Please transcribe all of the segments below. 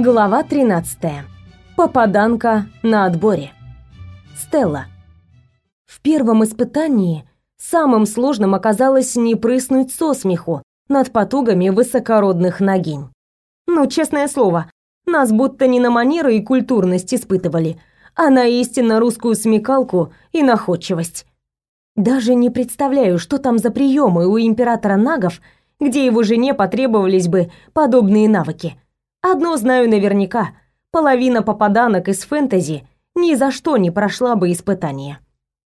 Глава 13. Попаданка на отборе. Стелла. В первом испытании самым сложным оказалось не прыснуть со смеху над потугами высокородных ногинь. Ну, честное слово, нас будто не на манеру и культурность испытывали, а на истинно русскую смекалку и находчивость. Даже не представляю, что там за приемы у императора нагов, где его жене потребовались бы подобные навыки. Одно знаю наверняка, половина попаданок из фэнтези ни за что не прошла бы испытание.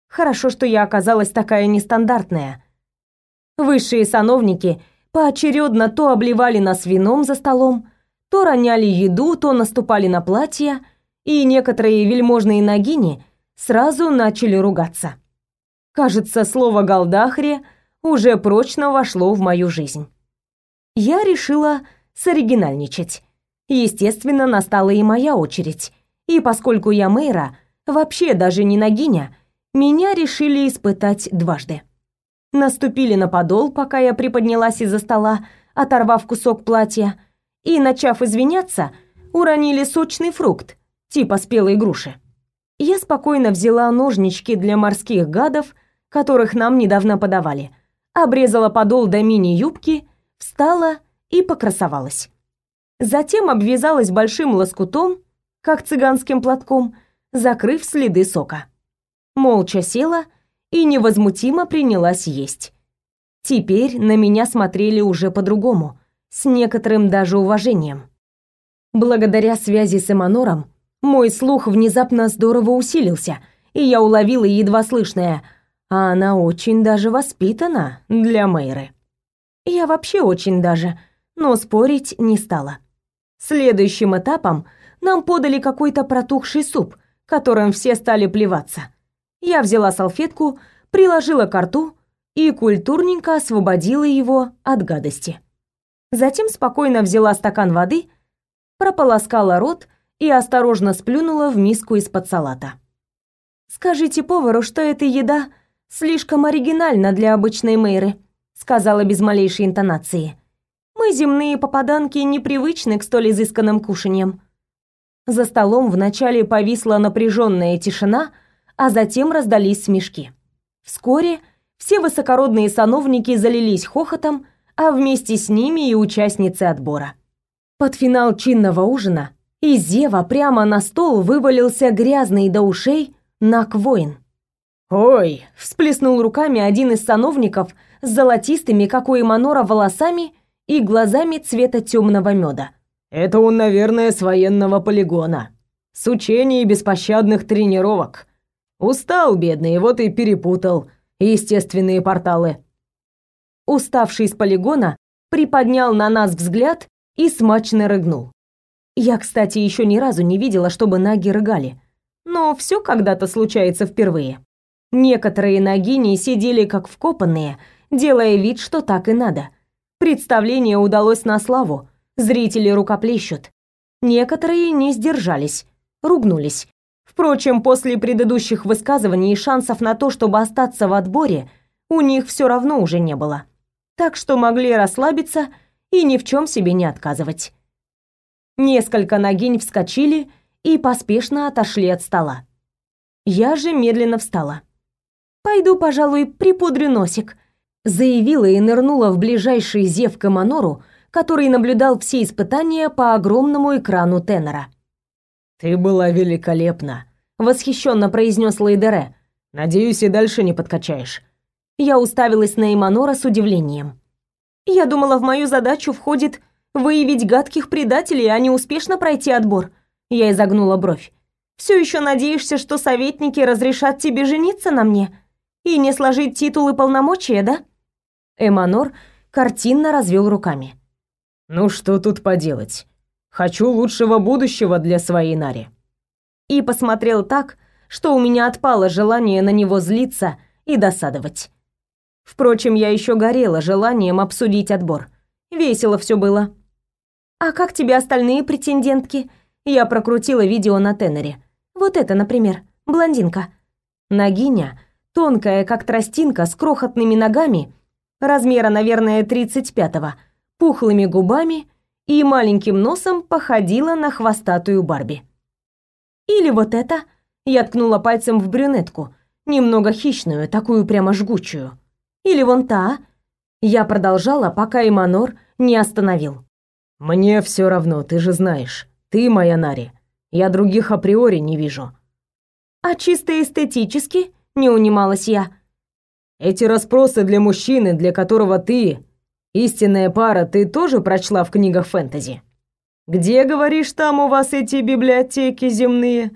Хорошо, что я оказалась такая нестандартная. Высшие сановники поочередно то обливали нас вином за столом, то роняли еду, то наступали на платья, и некоторые вельможные ногини сразу начали ругаться. Кажется, слово «галдахре» уже прочно вошло в мою жизнь. Я решила соригинальничать. Естественно, настала и моя очередь. И поскольку я мэра, вообще даже не ногиня, меня решили испытать дважды. Наступили на подол, пока я приподнялась из-за стола, оторвав кусок платья, и, начав извиняться, уронили сочный фрукт, типа спелой груши. Я спокойно взяла ножнички для морских гадов, которых нам недавно подавали, обрезала подол до мини-юбки, встала и покрасовалась. Затем обвязалась большим лоскутом, как цыганским платком, закрыв следы сока. Молча села и невозмутимо принялась есть. Теперь на меня смотрели уже по-другому, с некоторым даже уважением. Благодаря связи с Эманором мой слух внезапно здорово усилился, и я уловила едва слышное «А она очень даже воспитана для Мэйры». Я вообще очень даже, но спорить не стала. Следующим этапом нам подали какой-то протухший суп, которым все стали плеваться. Я взяла салфетку, приложила к рту и культурненько освободила его от гадости. Затем спокойно взяла стакан воды, прополоскала рот и осторожно сплюнула в миску из-под салата. «Скажите повару, что эта еда слишком оригинальна для обычной Мэйры», сказала без малейшей интонации. Мы, земные попаданки, непривычны к столь изысканным кушаньям. За столом вначале повисла напряженная тишина, а затем раздались смешки. Вскоре все высокородные сановники залились хохотом, а вместе с ними и участницы отбора. Под финал чинного ужина из зева прямо на стол вывалился грязный до ушей Нак-воин. «Ой!» – всплеснул руками один из сановников с золотистыми, как у Эманора, волосами и глазами цвета темного меда. Это он, наверное, с военного полигона. С учений и беспощадных тренировок. Устал, бедный, вот и перепутал естественные порталы. Уставший с полигона, приподнял на нас взгляд и смачно рыгнул. Я, кстати, еще ни разу не видела, чтобы наги рыгали. Но все когда-то случается впервые. Некоторые нагини сидели как вкопанные, делая вид, что так и надо – Представление удалось на славу. Зрители рукоплещут. Некоторые не сдержались, ругнулись. Впрочем, после предыдущих высказываний шансов на то, чтобы остаться в отборе, у них все равно уже не было. Так что могли расслабиться и ни в чем себе не отказывать. Несколько ногинь вскочили и поспешно отошли от стола. Я же медленно встала. «Пойду, пожалуй, припудрю носик», заявила и нырнула в ближайший зев к Эманору, который наблюдал все испытания по огромному экрану тенора. «Ты была великолепна», — восхищенно произнес Лейдере. «Надеюсь, и дальше не подкачаешь». Я уставилась на Эманора с удивлением. «Я думала, в мою задачу входит выявить гадких предателей, а не успешно пройти отбор». Я изогнула бровь. «Все еще надеешься, что советники разрешат тебе жениться на мне и не сложить титулы полномочия, да?» Эманор картинно развел руками. «Ну что тут поделать? Хочу лучшего будущего для своей Нари». И посмотрел так, что у меня отпало желание на него злиться и досадовать. Впрочем, я еще горела желанием обсудить отбор. Весело все было. «А как тебе остальные претендентки?» Я прокрутила видео на теноре. Вот это, например, блондинка. Нагиня, тонкая, как тростинка, с крохотными ногами размера, наверное, 35-го, пухлыми губами и маленьким носом походила на хвостатую Барби. Или вот это, я ткнула пальцем в брюнетку, немного хищную, такую прямо жгучую. Или вон та. Я продолжала, пока Иманор не остановил. Мне все равно, ты же знаешь. Ты моя Нари. Я других априори не вижу. А чисто эстетически, не унималась я. Эти расспросы для мужчины, для которого ты истинная пара, ты тоже прочла в книгах фэнтези? Где, говоришь, там у вас эти библиотеки земные?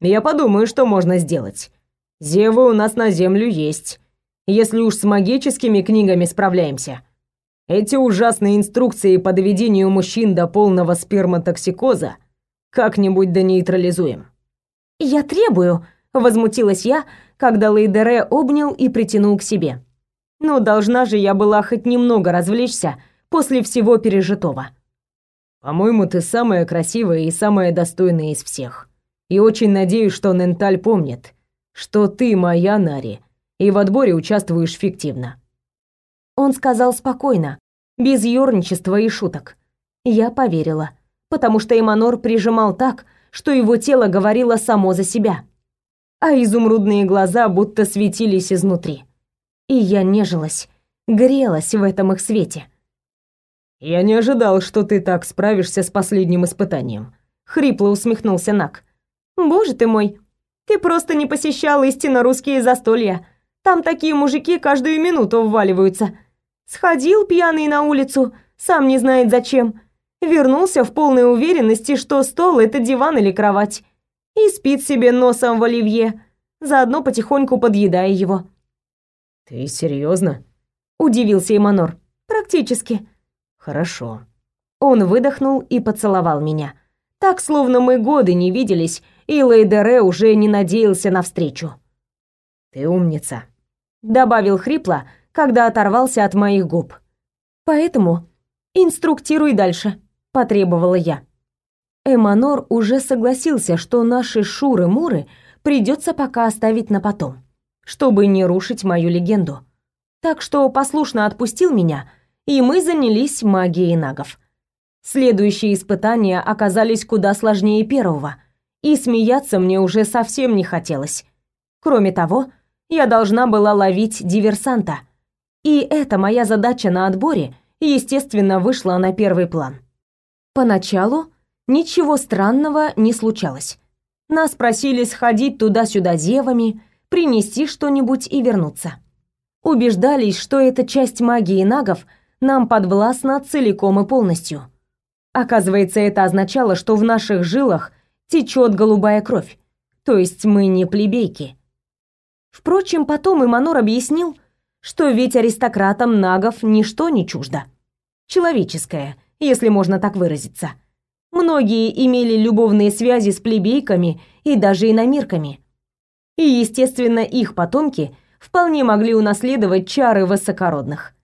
Я подумаю, что можно сделать. Зевы у нас на землю есть. Если уж с магическими книгами справляемся. Эти ужасные инструкции по доведению мужчин до полного сперматоксикоза как-нибудь да нейтрализуем. «Я требую», — возмутилась я, когда Лейдере обнял и притянул к себе. «Ну, должна же я была хоть немного развлечься после всего пережитого». «По-моему, ты самая красивая и самая достойная из всех. И очень надеюсь, что Ненталь помнит, что ты моя Нари, и в отборе участвуешь фиктивно». Он сказал спокойно, без юрничества и шуток. Я поверила потому что Эманор прижимал так, что его тело говорило само за себя, а изумрудные глаза будто светились изнутри. И я нежилась, грелась в этом их свете. «Я не ожидал, что ты так справишься с последним испытанием», — хрипло усмехнулся Нак. «Боже ты мой, ты просто не посещал истинно русские застолья. Там такие мужики каждую минуту вваливаются. Сходил пьяный на улицу, сам не знает зачем, Вернулся в полной уверенности, что стол — это диван или кровать. И спит себе носом в оливье, заодно потихоньку подъедая его. «Ты серьезно? удивился Эманор. «Практически». «Хорошо». Он выдохнул и поцеловал меня. Так, словно мы годы не виделись, и Лейдере уже не надеялся на встречу. «Ты умница», — добавил хрипло, когда оторвался от моих губ. «Поэтому инструктируй дальше» потребовала я. Эманор уже согласился, что наши шуры-муры придется пока оставить на потом, чтобы не рушить мою легенду. Так что послушно отпустил меня, и мы занялись магией нагов. Следующие испытания оказались куда сложнее первого, и смеяться мне уже совсем не хотелось. Кроме того, я должна была ловить диверсанта. И эта моя задача на отборе, естественно, вышла на первый план. Поначалу ничего странного не случалось. Нас просили сходить туда-сюда зевами, принести что-нибудь и вернуться. Убеждались, что эта часть магии нагов нам подвластна целиком и полностью. Оказывается, это означало, что в наших жилах течет голубая кровь, то есть мы не плебейки. Впрочем, потом Иманор объяснил, что ведь аристократам нагов ничто не чуждо. Человеческое, если можно так выразиться. Многие имели любовные связи с плебейками и даже иномирками. И, естественно, их потомки вполне могли унаследовать чары высокородных.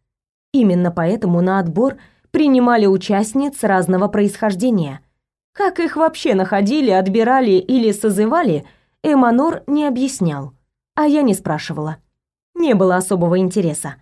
Именно поэтому на отбор принимали участниц разного происхождения. Как их вообще находили, отбирали или созывали, Эманор не объяснял, а я не спрашивала. Не было особого интереса.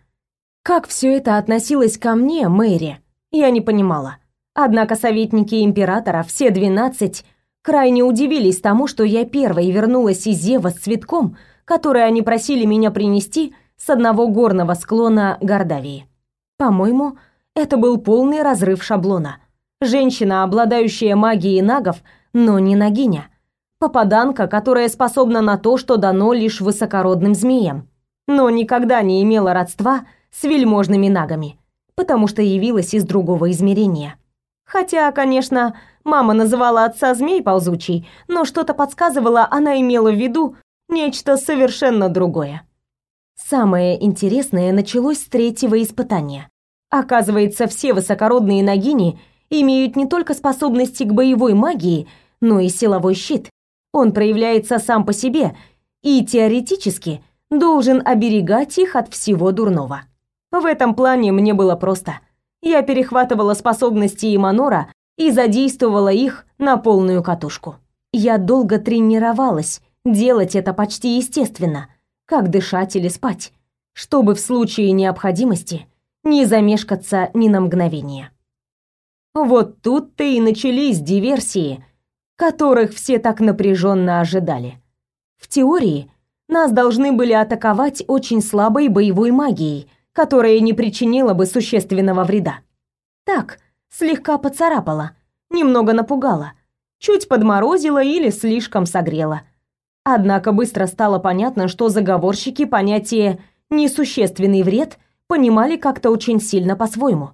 Как все это относилось ко мне, Мэри, я не понимала. Однако советники императора, все двенадцать, крайне удивились тому, что я первой вернулась из Зева с цветком, который они просили меня принести с одного горного склона Гордавии. По-моему, это был полный разрыв шаблона. Женщина, обладающая магией нагов, но не нагиня. Попаданка, которая способна на то, что дано лишь высокородным змеям, но никогда не имела родства с вельможными нагами потому что явилась из другого измерения. Хотя, конечно, мама называла отца змей ползучий, но что-то подсказывало, она имела в виду нечто совершенно другое. Самое интересное началось с третьего испытания. Оказывается, все высокородные нагини имеют не только способности к боевой магии, но и силовой щит. Он проявляется сам по себе и теоретически должен оберегать их от всего дурного. В этом плане мне было просто. Я перехватывала способности Иманора и задействовала их на полную катушку. Я долго тренировалась делать это почти естественно, как дышать или спать, чтобы в случае необходимости не замешкаться ни на мгновение. Вот тут-то и начались диверсии, которых все так напряженно ожидали. В теории нас должны были атаковать очень слабой боевой магией, которая не причинила бы существенного вреда. Так, слегка поцарапала, немного напугала, чуть подморозила или слишком согрела. Однако быстро стало понятно, что заговорщики понятие «несущественный вред» понимали как-то очень сильно по-своему.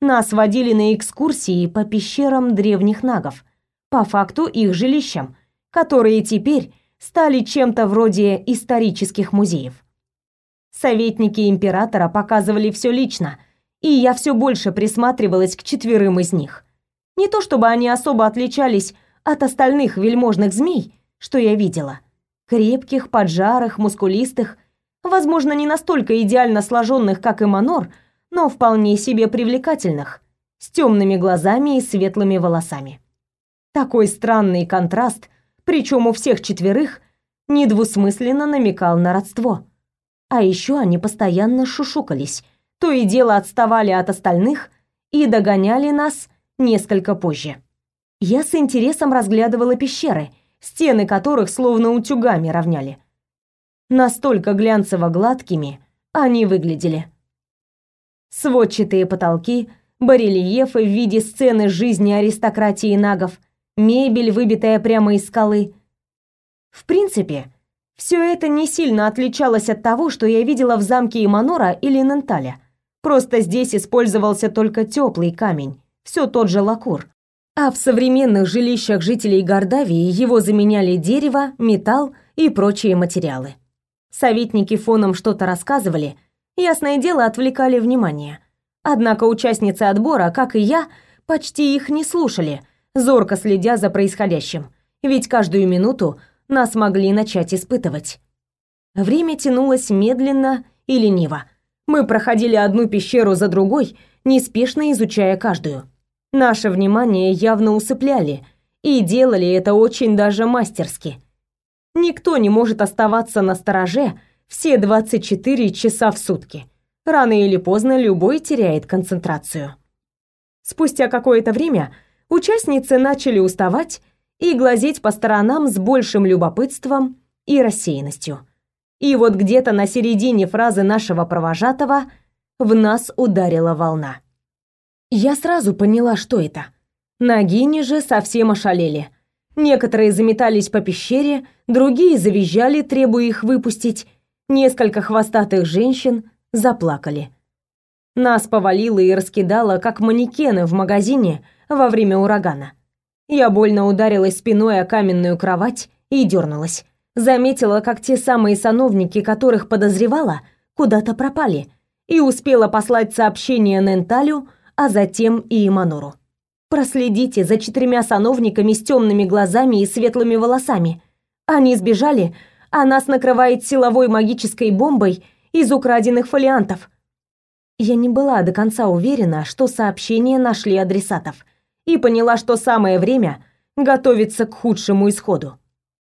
Нас водили на экскурсии по пещерам древних нагов, по факту их жилищам, которые теперь стали чем-то вроде исторических музеев. Советники императора показывали все лично, и я все больше присматривалась к четверым из них. Не то чтобы они особо отличались от остальных вельможных змей, что я видела. Крепких, поджарых, мускулистых, возможно, не настолько идеально сложенных, как и Манор, но вполне себе привлекательных, с темными глазами и светлыми волосами. Такой странный контраст, причем у всех четверых, недвусмысленно намекал на родство. А еще они постоянно шушукались, то и дело отставали от остальных и догоняли нас несколько позже. Я с интересом разглядывала пещеры, стены которых словно утюгами равняли. Настолько глянцево-гладкими они выглядели. Сводчатые потолки, барельефы в виде сцены жизни аристократии нагов, мебель, выбитая прямо из скалы. В принципе, все это не сильно отличалось от того, что я видела в замке Иманора или Ненталя. Просто здесь использовался только теплый камень, все тот же лакур. А в современных жилищах жителей Гордавии его заменяли дерево, металл и прочие материалы. Советники фоном что-то рассказывали, ясное дело, отвлекали внимание. Однако участницы отбора, как и я, почти их не слушали, зорко следя за происходящим. Ведь каждую минуту нас могли начать испытывать. Время тянулось медленно и лениво. Мы проходили одну пещеру за другой, неспешно изучая каждую. Наше внимание явно усыпляли, и делали это очень даже мастерски. Никто не может оставаться на стороже все 24 часа в сутки. Рано или поздно любой теряет концентрацию. Спустя какое-то время участницы начали уставать и глазеть по сторонам с большим любопытством и рассеянностью. И вот где-то на середине фразы нашего провожатого в нас ударила волна. Я сразу поняла, что это. Нагини же совсем ошалели. Некоторые заметались по пещере, другие завизжали, требуя их выпустить. Несколько хвостатых женщин заплакали. Нас повалило и раскидало, как манекены в магазине во время урагана. Я больно ударилась спиной о каменную кровать и дернулась. Заметила, как те самые сановники, которых подозревала, куда-то пропали, и успела послать сообщение Ненталю, а затем и Иманору. Проследите за четырьмя сановниками с темными глазами и светлыми волосами. Они сбежали, а нас накрывает силовой магической бомбой из украденных фолиантов. Я не была до конца уверена, что сообщения нашли адресатов – и поняла, что самое время готовиться к худшему исходу.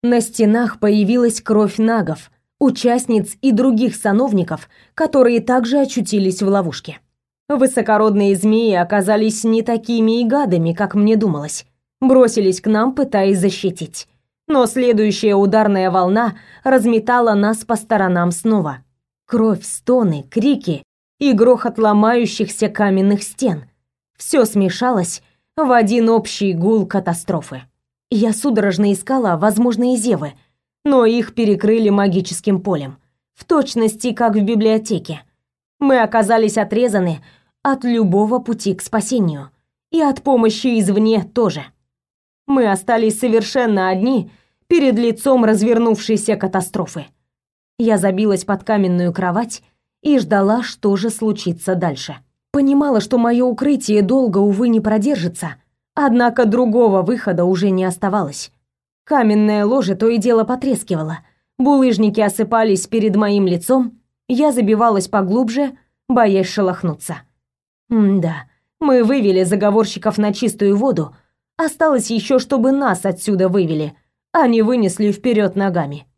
На стенах появилась кровь нагов, участниц и других сановников, которые также очутились в ловушке. Высокородные змеи оказались не такими и гадами, как мне думалось. Бросились к нам, пытаясь защитить. Но следующая ударная волна разметала нас по сторонам снова. Кровь, стоны, крики и грохот ломающихся каменных стен. Все смешалось в один общий гул катастрофы. Я судорожно искала возможные зевы, но их перекрыли магическим полем, в точности как в библиотеке. Мы оказались отрезаны от любого пути к спасению, и от помощи извне тоже. Мы остались совершенно одни перед лицом развернувшейся катастрофы. Я забилась под каменную кровать и ждала, что же случится дальше. Понимала, что мое укрытие долго, увы, не продержится, однако другого выхода уже не оставалось. Каменное ложе то и дело потрескивало, булыжники осыпались перед моим лицом, я забивалась поглубже, боясь шелохнуться. М-да, мы вывели заговорщиков на чистую воду, осталось еще, чтобы нас отсюда вывели, а не вынесли вперед ногами.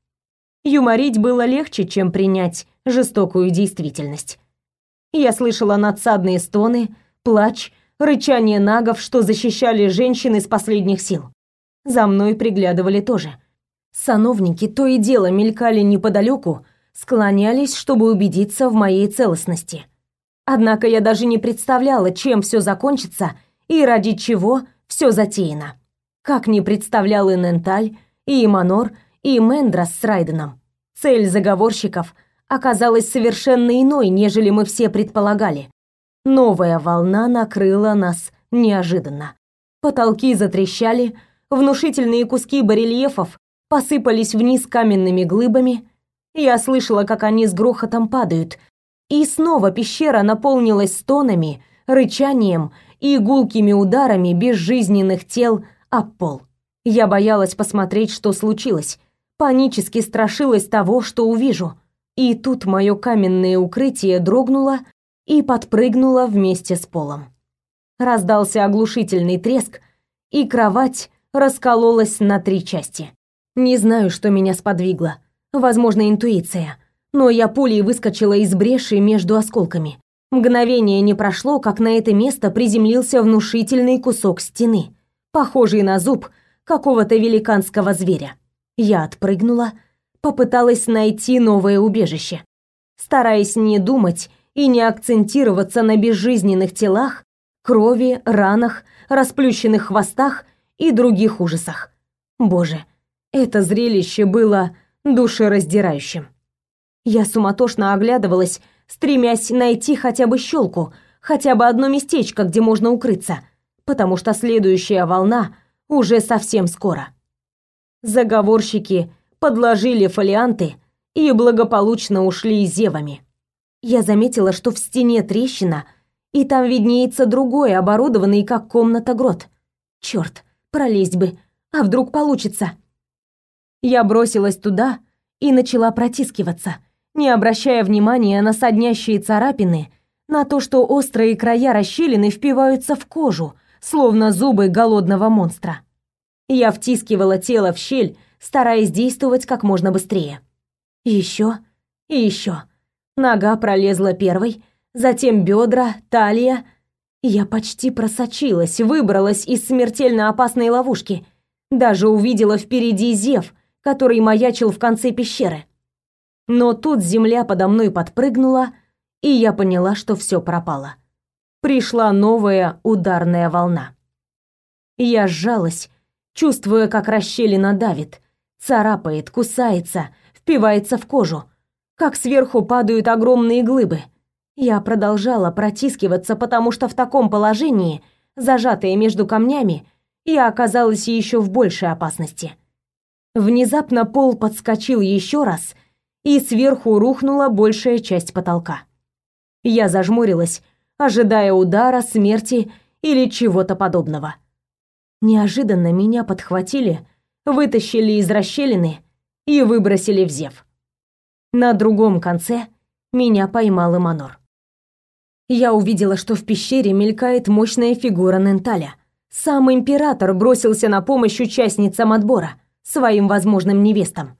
Юморить было легче, чем принять жестокую действительность. Я слышала надсадные стоны, плач, рычание нагов, что защищали женщин из последних сил. За мной приглядывали тоже. Сановники то и дело мелькали неподалеку, склонялись, чтобы убедиться в моей целостности. Однако я даже не представляла, чем все закончится и ради чего все затеяно. Как не представлял и Ненталь, и Иманор, и Мендрас с Райденом. Цель заговорщиков оказалась совершенно иной, нежели мы все предполагали. Новая волна накрыла нас неожиданно. Потолки затрещали, внушительные куски барельефов посыпались вниз каменными глыбами. Я слышала, как они с грохотом падают. И снова пещера наполнилась стонами, рычанием и гулкими ударами безжизненных тел об пол. Я боялась посмотреть, что случилось. Панически страшилась того, что увижу. И тут мое каменное укрытие дрогнуло и подпрыгнуло вместе с полом. Раздался оглушительный треск, и кровать раскололась на три части. Не знаю, что меня сподвигло. Возможно, интуиция. Но я пулей выскочила из бреши между осколками. Мгновение не прошло, как на это место приземлился внушительный кусок стены, похожий на зуб какого-то великанского зверя. Я отпрыгнула, попыталась найти новое убежище. Стараясь не думать и не акцентироваться на безжизненных телах, крови, ранах, расплющенных хвостах и других ужасах. Боже, это зрелище было душераздирающим. Я суматошно оглядывалась, стремясь найти хотя бы щелку, хотя бы одно местечко, где можно укрыться, потому что следующая волна уже совсем скоро. Заговорщики подложили фолианты и благополучно ушли зевами. Я заметила, что в стене трещина, и там виднеется другой, оборудованный как комната грот. Черт, пролезть бы, а вдруг получится? Я бросилась туда и начала протискиваться, не обращая внимания на соднящие царапины, на то, что острые края расщелины впиваются в кожу, словно зубы голодного монстра. Я втискивала тело в щель, стараясь действовать как можно быстрее. Еще и еще. Нога пролезла первой, затем бедра, талия. Я почти просочилась, выбралась из смертельно опасной ловушки. Даже увидела впереди зев, который маячил в конце пещеры. Но тут земля подо мной подпрыгнула, и я поняла, что все пропало. Пришла новая ударная волна. Я сжалась, чувствуя, как расщелина давит, царапает, кусается, впивается в кожу, как сверху падают огромные глыбы. Я продолжала протискиваться, потому что в таком положении, зажатая между камнями, я оказалась еще в большей опасности. Внезапно пол подскочил еще раз, и сверху рухнула большая часть потолка. Я зажмурилась, ожидая удара, смерти или чего-то подобного. Неожиданно меня подхватили, вытащили из расщелины и выбросили в зев. На другом конце меня поймал Эманор. Я увидела, что в пещере мелькает мощная фигура Ненталя. Сам император бросился на помощь участницам отбора своим возможным невестам.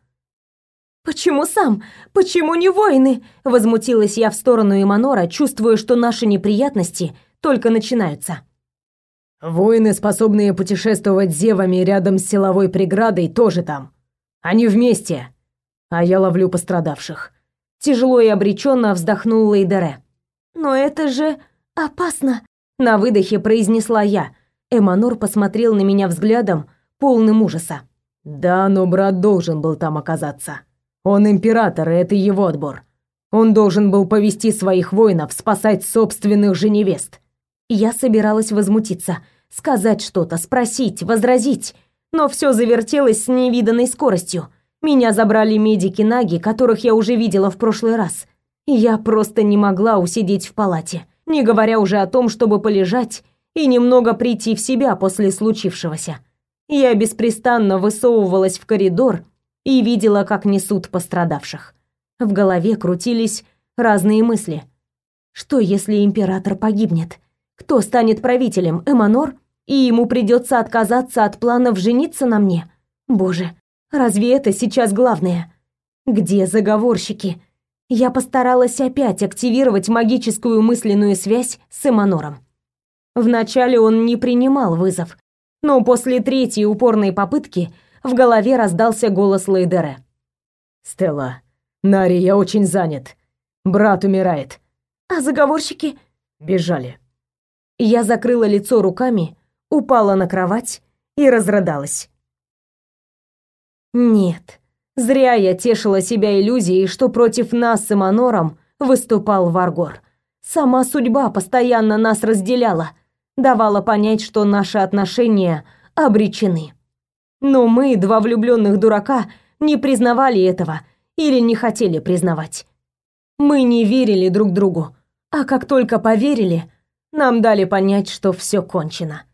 «Почему сам? Почему не воины?» Возмутилась я в сторону Иманора, чувствуя, что наши неприятности только начинаются. «Воины, способные путешествовать зевами рядом с силовой преградой, тоже там. Они вместе, а я ловлю пострадавших». Тяжело и обреченно вздохнул Лейдере. «Но это же опасно!» На выдохе произнесла я. Эманор посмотрел на меня взглядом, полным ужаса. Да, но брат должен был там оказаться. Он император, и это его отбор. Он должен был повести своих воинов спасать собственных же невест. Я собиралась возмутиться, сказать что-то, спросить, возразить, но все завертелось с невиданной скоростью. Меня забрали медики Наги, которых я уже видела в прошлый раз. Я просто не могла усидеть в палате, не говоря уже о том, чтобы полежать и немного прийти в себя после случившегося. Я беспрестанно высовывалась в коридор и видела, как несут пострадавших. В голове крутились разные мысли. Что, если император погибнет? Кто станет правителем? Эманор? И ему придется отказаться от планов жениться на мне? Боже, разве это сейчас главное? Где заговорщики? Я постаралась опять активировать магическую мысленную связь с Эманором. Вначале он не принимал вызов, но после третьей упорной попытки в голове раздался голос Лейдере. «Стелла, Нари, я очень занят. Брат умирает». «А заговорщики?» «Бежали». Я закрыла лицо руками, упала на кровать и разрыдалась. Нет, зря я тешила себя иллюзией, что против нас с Эманором выступал Варгор. Сама судьба постоянно нас разделяла, давала понять, что наши отношения обречены. Но мы, два влюбленных дурака, не признавали этого или не хотели признавать. Мы не верили друг другу, а как только поверили, нам дали понять, что все кончено.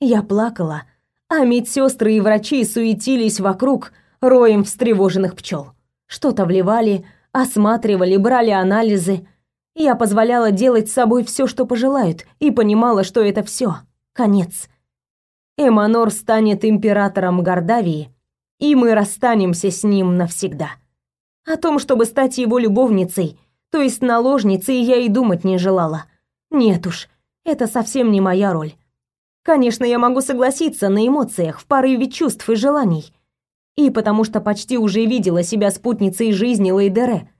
Я плакала, а медсестры и врачи суетились вокруг роем встревоженных пчел. Что-то вливали, осматривали, брали анализы. Я позволяла делать с собой все, что пожелают, и понимала, что это все, конец. Эманор станет императором Гордавии, и мы расстанемся с ним навсегда. О том, чтобы стать его любовницей, то есть наложницей, я и думать не желала. Нет уж, это совсем не моя роль. Конечно, я могу согласиться на эмоциях, в порыве чувств и желаний. И потому что почти уже видела себя спутницей жизни Лейдере.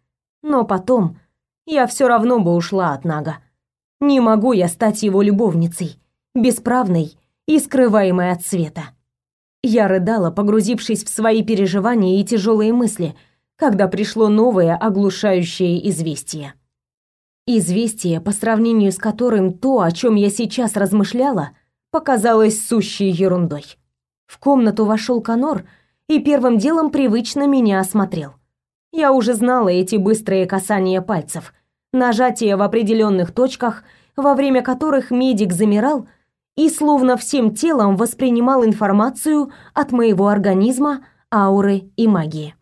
Но потом я все равно бы ушла от Нага. Не могу я стать его любовницей, бесправной и скрываемой от света. Я рыдала, погрузившись в свои переживания и тяжелые мысли, когда пришло новое оглушающее известие. Известие, по сравнению с которым то, о чем я сейчас размышляла, показалось сущей ерундой. В комнату вошел Конор и первым делом привычно меня осмотрел. Я уже знала эти быстрые касания пальцев, нажатия в определенных точках, во время которых медик замирал и словно всем телом воспринимал информацию от моего организма, ауры и магии.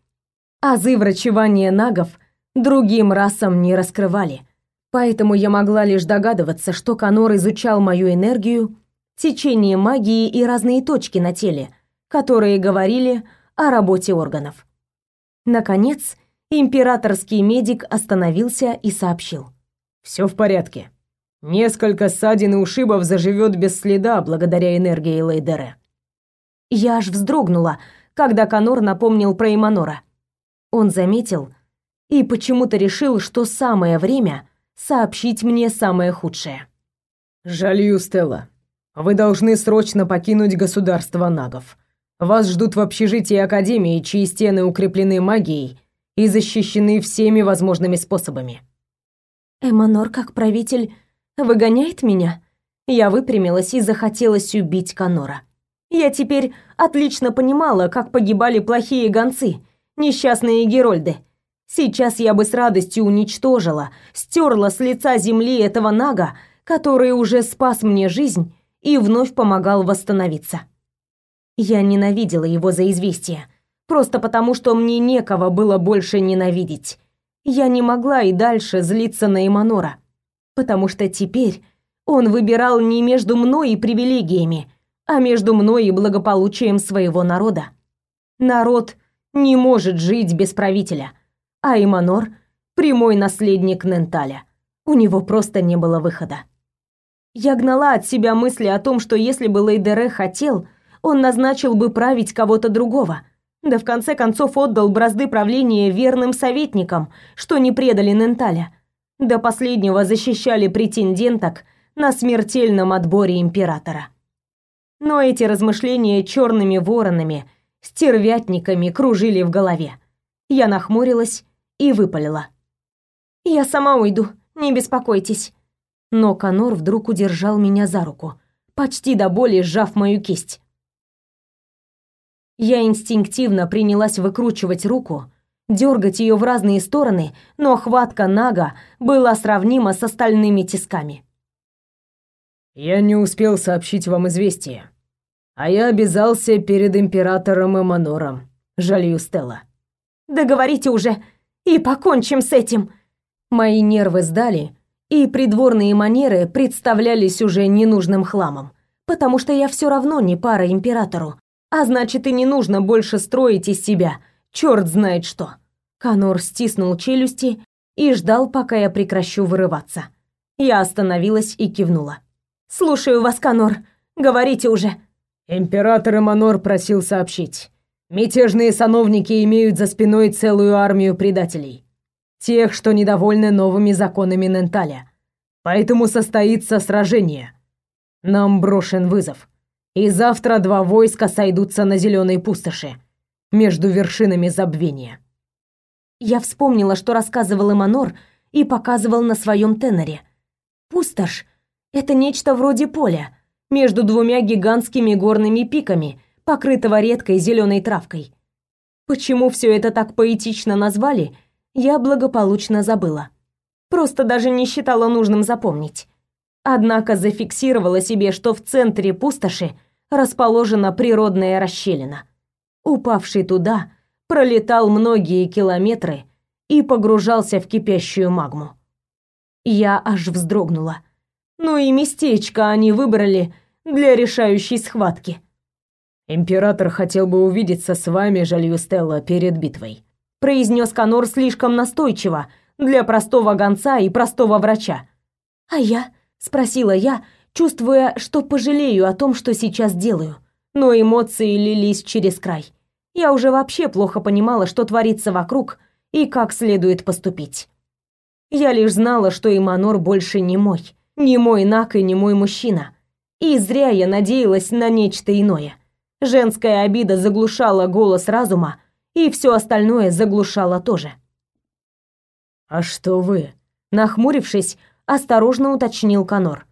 Азы врачевания нагов другим расам не раскрывали, поэтому я могла лишь догадываться, что Конор изучал мою энергию течение магии и разные точки на теле, которые говорили о работе органов. Наконец, императорский медик остановился и сообщил. «Все в порядке. Несколько ссадин и ушибов заживет без следа благодаря энергии Лейдере». Я аж вздрогнула, когда Конор напомнил про Иманора. Он заметил и почему-то решил, что самое время сообщить мне самое худшее. «Жалью, Стелла. Вы должны срочно покинуть государство нагов. Вас ждут в общежитии Академии, чьи стены укреплены магией и защищены всеми возможными способами». «Эманор, как правитель, выгоняет меня?» Я выпрямилась и захотелось убить Канора. Я теперь отлично понимала, как погибали плохие гонцы, несчастные герольды. Сейчас я бы с радостью уничтожила, стерла с лица земли этого нага, который уже спас мне жизнь и вновь помогал восстановиться. Я ненавидела его за известие, просто потому что мне некого было больше ненавидеть. Я не могла и дальше злиться на Эманора, потому что теперь он выбирал не между мной и привилегиями, а между мной и благополучием своего народа. Народ не может жить без правителя, а Эманор — прямой наследник Ненталя. У него просто не было выхода. Я гнала от себя мысли о том, что если бы Лейдере хотел, он назначил бы править кого-то другого. Да в конце концов отдал бразды правления верным советникам, что не предали Ненталя. До последнего защищали претенденток на смертельном отборе императора. Но эти размышления черными воронами, стервятниками кружили в голове. Я нахмурилась и выпалила. «Я сама уйду, не беспокойтесь но Конор вдруг удержал меня за руку, почти до боли сжав мою кисть. Я инстинктивно принялась выкручивать руку, дергать ее в разные стороны, но хватка Нага была сравнима с остальными тисками. «Я не успел сообщить вам известие, а я обязался перед императором Эманором, жалею Стелла». «Да говорите уже, и покончим с этим!» Мои нервы сдали, и придворные манеры представлялись уже ненужным хламом, потому что я все равно не пара императору, а значит и не нужно больше строить из себя черт знает что. Канор стиснул челюсти и ждал, пока я прекращу вырываться. Я остановилась и кивнула. Слушаю вас, Канор. Говорите уже. Император Эманор просил сообщить. Мятежные сановники имеют за спиной целую армию предателей. Тех, что недовольны новыми законами Ненталя. Поэтому состоится сражение. Нам брошен вызов. И завтра два войска сойдутся на зеленой пустоши, между вершинами забвения. Я вспомнила, что рассказывал Эманор и показывал на своем теноре. Пустошь — это нечто вроде поля, между двумя гигантскими горными пиками, покрытого редкой зеленой травкой. Почему все это так поэтично назвали, я благополучно забыла. Просто даже не считала нужным запомнить. Однако зафиксировала себе, что в центре пустоши расположена природная расщелина. Упавший туда пролетал многие километры и погружался в кипящую магму. Я аж вздрогнула. Ну и местечко они выбрали для решающей схватки. Император хотел бы увидеться с вами, Жалью Стелла, перед битвой, произнес Канор слишком настойчиво для простого гонца и простого врача. А я, спросила я, чувствуя, что пожалею о том, что сейчас делаю. Но эмоции лились через край. Я уже вообще плохо понимала, что творится вокруг и как следует поступить. Я лишь знала, что Иманор больше не мой, не мой Нак и не мой мужчина. И зря я надеялась на нечто иное. Женская обида заглушала голос разума, и все остальное заглушала тоже. «А что вы?» Нахмурившись, осторожно уточнил Канор.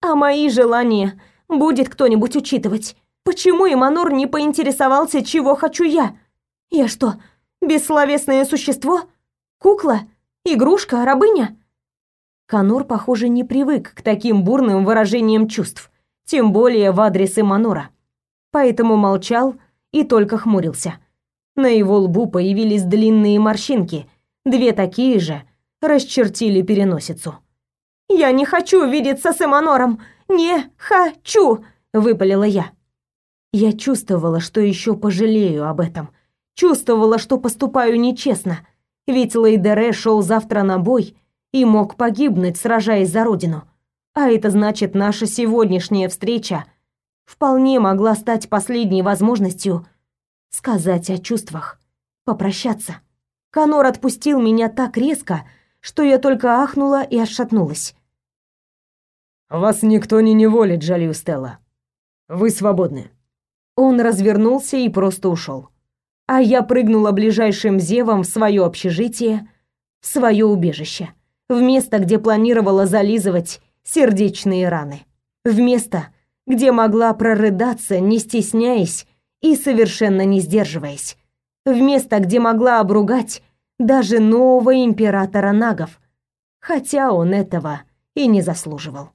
«А мои желания будет кто-нибудь учитывать? Почему Иманор не поинтересовался, чего хочу я? Я что, бессловесное существо? Кукла? Игрушка? Рабыня?» Канор, похоже, не привык к таким бурным выражениям чувств, тем более в адрес Иманора. Поэтому молчал и только хмурился. На его лбу появились длинные морщинки, две такие же расчертили переносицу. «Я не хочу видеться с Эманором! Не хочу!» — выпалила я. Я чувствовала, что еще пожалею об этом. Чувствовала, что поступаю нечестно. Ведь Лейдере шел завтра на бой и мог погибнуть, сражаясь за родину. А это значит, наша сегодняшняя встреча вполне могла стать последней возможностью сказать о чувствах, попрощаться. Канор отпустил меня так резко, что я только ахнула и отшатнулась. «Вас никто не неволит, Жалью Стелла. Вы свободны». Он развернулся и просто ушел. А я прыгнула ближайшим зевом в свое общежитие, в свое убежище, в место, где планировала зализывать сердечные раны. В место, где могла прорыдаться, не стесняясь и совершенно не сдерживаясь. В место, где могла обругать даже нового императора нагов, хотя он этого и не заслуживал.